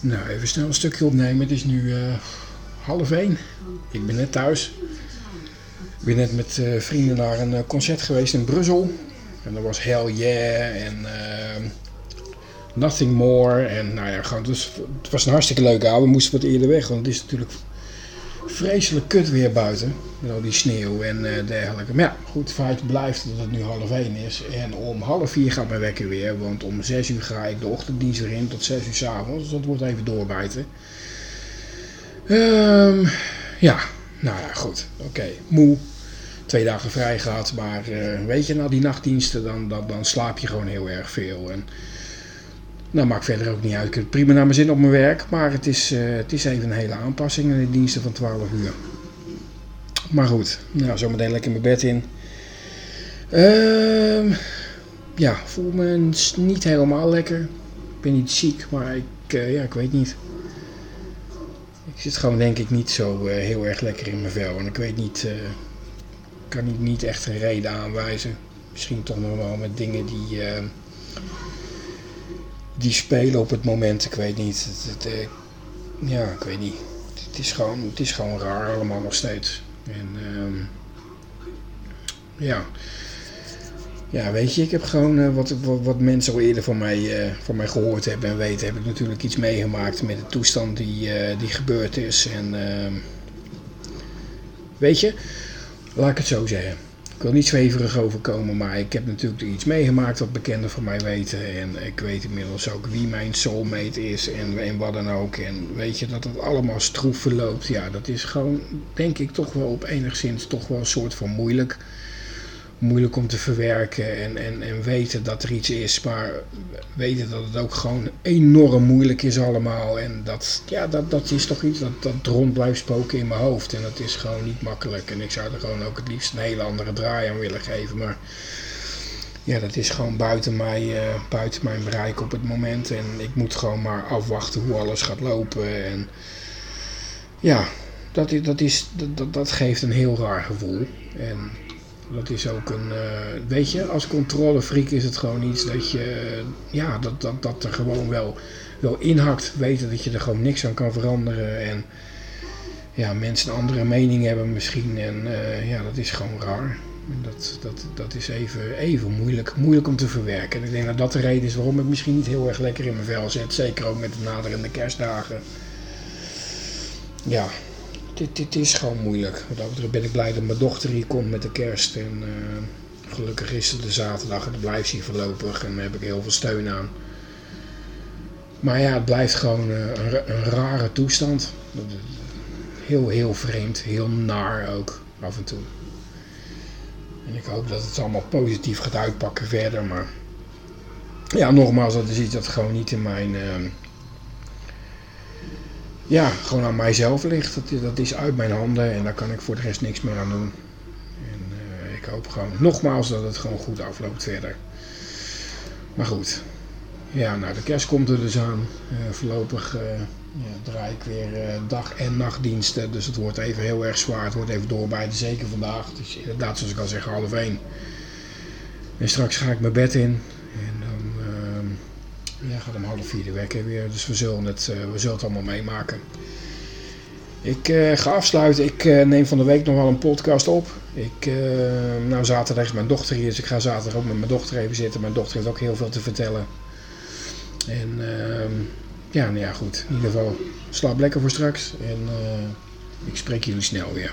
Nou, even snel een stukje opnemen. Het is nu eh, half één. Ik ben net thuis. Ik ben net met eh, vrienden naar een eh, concert geweest in Brussel. En dat was Hell Yeah en Nothing More. En nou ja, gewoon, dus, het was een hartstikke leuke avond. We moesten wat eerder weg, want het is natuurlijk vreselijk kut weer buiten. Met al die sneeuw en eh, dergelijke. Maar ja, goed, feit blijft dat het nu half één is. En om half vier gaat mijn wekker weer. Want om zes uur ga ik de ochtenddienst weer in tot zes uur s'avonds. Dus dat wordt even doorbijten. Ehm, ja, nou ja, goed. Oké, moe. Twee dagen vrij gehad. Maar eh, weet je, na die nachtdiensten dan, dan, slaap je gewoon heel erg veel. En nou, maakt verder ook niet uit. Ik heb prima naar mijn zin op mijn werk. Maar het is, eh, het is even een hele aanpassing in de diensten van 12 uur. Maar goed, nou, zometeen lekker mijn bed in. Ehm, ja, voel me niet helemaal lekker. Ik ben niet ziek, maar ik, eh, ja, ik weet niet. Ik zit gewoon denk ik niet zo eh, heel erg lekker in mijn vel. En ik weet niet, eh, ik kan niet, niet echt een reden aanwijzen. Misschien toch nog wel met dingen die, eh, die spelen op het moment. Ik weet niet. Het, ja, ik weet niet. Het is, gewoon, het is gewoon raar allemaal nog steeds. En ehm, ja. Ja, weet je, ik heb gewoon eh, wat, wat, wat mensen al eerder van mij, eh, van mij gehoord hebben en weten, heb ik natuurlijk iets meegemaakt met de toestand die, eh, die gebeurd is. En ehm, weet je, laat ik het zo zeggen. Ik wil niet zweverig overkomen, maar ik heb natuurlijk iets meegemaakt wat bekenden van mij weten. En ik weet inmiddels ook wie mijn soulmate is en, en wat dan ook. En weet je, dat het allemaal stroef verloopt. Ja, dat is gewoon, denk ik, toch wel op enigszins toch wel een soort van moeilijk. Moeilijk om te verwerken en, en, en weten dat er iets is, maar weten dat het ook gewoon enorm moeilijk is allemaal. En dat, ja, dat, dat is toch iets dat, dat rond blijft spoken in mijn hoofd. En dat is gewoon niet makkelijk. En ik zou er gewoon ook het liefst een hele andere draai aan willen geven. Maar ja, dat is gewoon buiten, mij, eh, buiten mijn bereik op het moment. En ik moet gewoon maar afwachten hoe alles gaat lopen. En ja, dat, is, dat, is, dat, dat, dat geeft een heel raar gevoel. En dat is ook een, eh, weet je, als controlefreak is het gewoon iets dat je, eh, ja, dat, dat, dat er gewoon wel, wel inhakt. Weten dat je er gewoon niks aan kan veranderen. En ja, mensen een andere mening hebben misschien. En eh, ja, dat is gewoon raar. Dat, dat, dat is even, even moeilijk, moeilijk om te verwerken. En ik denk dat dat de reden is waarom ik misschien niet heel erg lekker in mijn vel zit. Zeker ook met de naderende kerstdagen. Ja, dit, is gewoon moeilijk. Dat betreft ben ik blij dat mijn dochter hier komt met de kerst. En eh, gelukkig is het de zaterdag en dan blijft hier voorlopig. En daar heb ik heel veel steun aan. Maar ja, het blijft gewoon eh, een, een rare toestand. Heel, heel vreemd. Heel naar ook, af en toe. En ik hoop dat het allemaal positief gaat uitpakken verder. Maar ja, nogmaals, dat is iets dat gewoon niet in mijn... ja, gewoon aan mijzelf ligt. Dat, is- dat is uit mijn handen en daar kan ik voor de rest niks meer aan doen. En eh, ik hoop gewoon nogmaals dat het gewoon goed afloopt verder. Maar goed. Ja, nou de kerst komt er dus aan. Eh, voorlopig eh, ja, draai ik weer dag- en nachtdiensten. Dus het wordt even heel erg zwaar. Het wordt even doorbijten, zeker vandaag. Is inderdaad, zoals ik al zeg, half één. En straks ga ik mijn bed in. Ja, gaat om half vier de wekker weer. Dus we zullen het, eh, we zullen het allemaal meemaken. Ik eh, ga afsluiten. Ik eh, neem van de week nog wel een podcast op. Ik, nou, zaterdag is mijn dochter hier, dus ik ga zaterdag ook met mijn dochter even zitten. Mijn dochter heeft ook heel veel te vertellen. En ehm, ja, nou ja, goed. In ieder geval, slaap lekker voor straks. En ik spreek jullie snel weer.